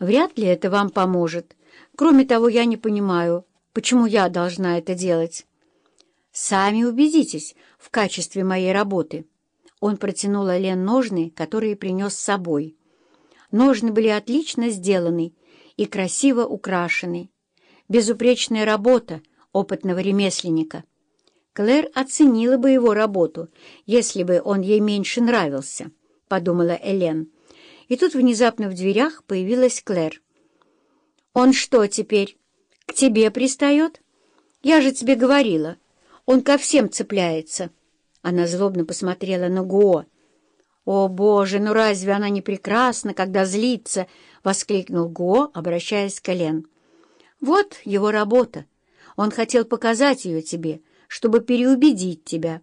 Вряд ли это вам поможет. Кроме того, я не понимаю, почему я должна это делать. Сами убедитесь в качестве моей работы. Он протянул Элен ножны, которые принес с собой. Ножны были отлично сделаны и красиво украшены. Безупречная работа опытного ремесленника. Клэр оценила бы его работу, если бы он ей меньше нравился, — подумала Элен. И тут внезапно в дверях появилась Клэр. «Он что теперь, к тебе пристает? Я же тебе говорила, он ко всем цепляется». Она злобно посмотрела на Гуо. «О, Боже, ну разве она не прекрасна, когда злится?» — воскликнул Гуо, обращаясь к Элен. «Вот его работа. Он хотел показать ее тебе, чтобы переубедить тебя.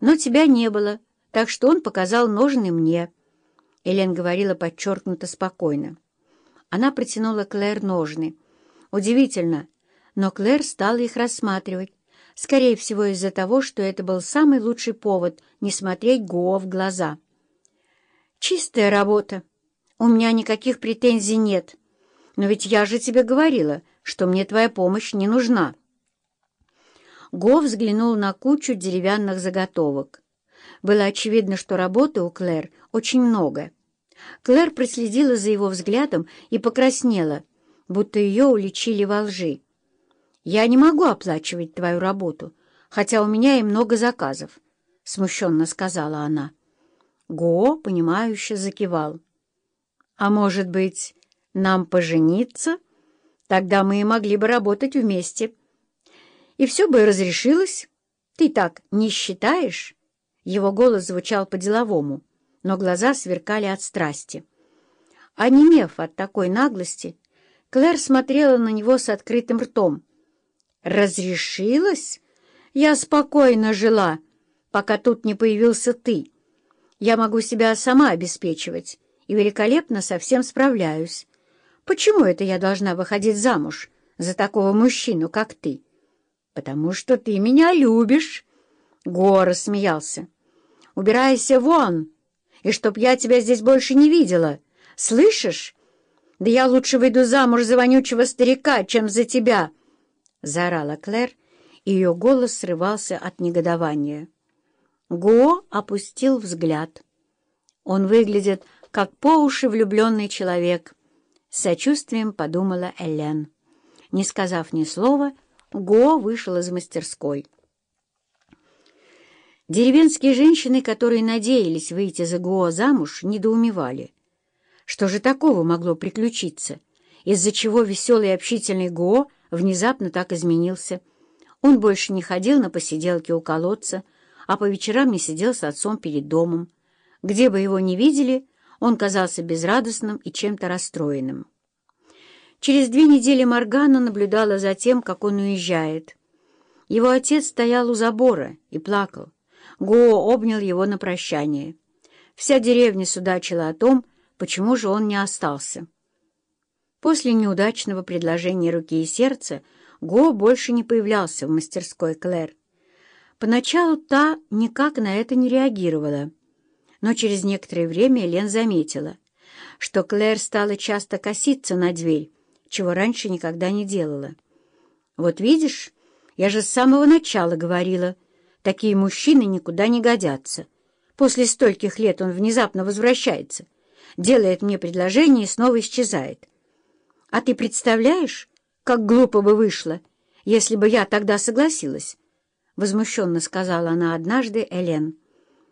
Но тебя не было, так что он показал ножны мне». Элен говорила подчеркнуто спокойно. Она протянула Клэр ножны. Удивительно, но Клэр стала их рассматривать, скорее всего из-за того, что это был самый лучший повод не смотреть Го в глаза. «Чистая работа. У меня никаких претензий нет. Но ведь я же тебе говорила, что мне твоя помощь не нужна». Го взглянул на кучу деревянных заготовок. Было очевидно, что работы у Клэр очень много. Клэр проследила за его взглядом и покраснела, будто ее уличили во лжи. «Я не могу оплачивать твою работу, хотя у меня и много заказов», — смущенно сказала она. Го, понимающе закивал. «А может быть, нам пожениться? Тогда мы и могли бы работать вместе. И все бы разрешилось. Ты так не считаешь?» Его голос звучал по-деловому, но глаза сверкали от страсти. Онемев от такой наглости, Клэр смотрела на него с открытым ртом. «Разрешилось? Я спокойно жила, пока тут не появился ты. Я могу себя сама обеспечивать и великолепно со всем справляюсь. Почему это я должна выходить замуж за такого мужчину, как ты? Потому что ты меня любишь!» Гора смеялся. Убирайся вон, и чтоб я тебя здесь больше не видела. Слышишь? Да я лучше выйду замуж за вонючего старика, чем за тебя!» Заорала Клэр, и ее голос срывался от негодования. Го опустил взгляд. Он выглядит, как по уши влюбленный человек. Сочувствием подумала Элен. Не сказав ни слова, Го вышел из мастерской. Деревенские женщины, которые надеялись выйти за Гуо замуж, недоумевали. Что же такого могло приключиться, из-за чего веселый и общительный Гуо внезапно так изменился? Он больше не ходил на посиделки у колодца, а по вечерам не сидел с отцом перед домом. Где бы его ни видели, он казался безрадостным и чем-то расстроенным. Через две недели Моргана наблюдала за тем, как он уезжает. Его отец стоял у забора и плакал. Го обнял его на прощание. Вся деревня судачила о том, почему же он не остался. После неудачного предложения руки и сердца Го больше не появлялся в мастерской Клэр. Поначалу та никак на это не реагировала, но через некоторое время Лен заметила, что Клэр стала часто коситься на дверь, чего раньше никогда не делала. «Вот видишь, я же с самого начала говорила», Такие мужчины никуда не годятся. После стольких лет он внезапно возвращается, делает мне предложение и снова исчезает. А ты представляешь, как глупо бы вышло, если бы я тогда согласилась? Возмущенно сказала она однажды Элен.